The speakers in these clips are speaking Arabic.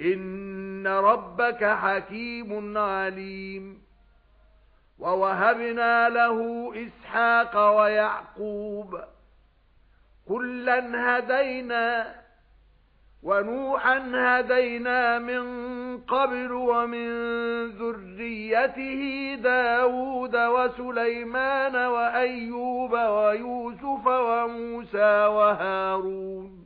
إِنَّ رَبَّكَ حَكِيمٌ عَلِيمٌ. وَوَهَبْنَا لَهُ إِسْحَاقَ وَيَعْقُوبَ. كُلًّا هَدَيْنَا وَنُوحًا هَدَيْنَا مِن قَبْلُ وَمِن ذُرِّيَّتِهِ دَاوُودَ وَسُلَيْمَانَ وَأَيُّوبَ وَيُوسُفَ وَمُوسَى وَهَارُونَ.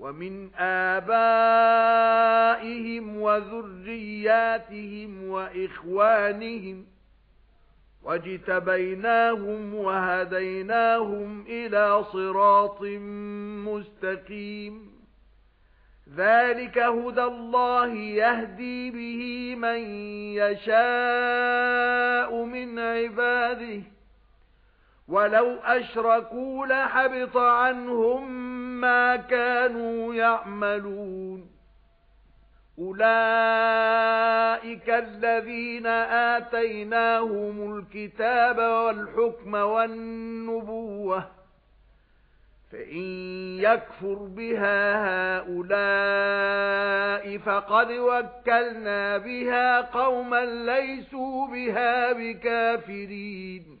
وَمِنْ آبَائِهِمْ وَذُرِّيَّاتِهِمْ وَإِخْوَانِهِمْ وَاجْتَبَيْنَاهُمْ وَهَدَيْنَاهُمْ إِلَى صِرَاطٍ مُسْتَقِيمٍ. ذَلِكَ هُدَى اللَّهِ يَهْدِي بِهِ مَن يَشَاءُ مِنْ عِبَادِهِ. وَلَوْ أَشْرَكُوا لَحَبِطَ عَنْهُم مَا كانوا يعملون أولئك الذين آتيناهم الكتاب والحكم والنبوة فإن يكفر بها هؤلاء فقد وكلنا بها قوما ليسوا بها بكافرين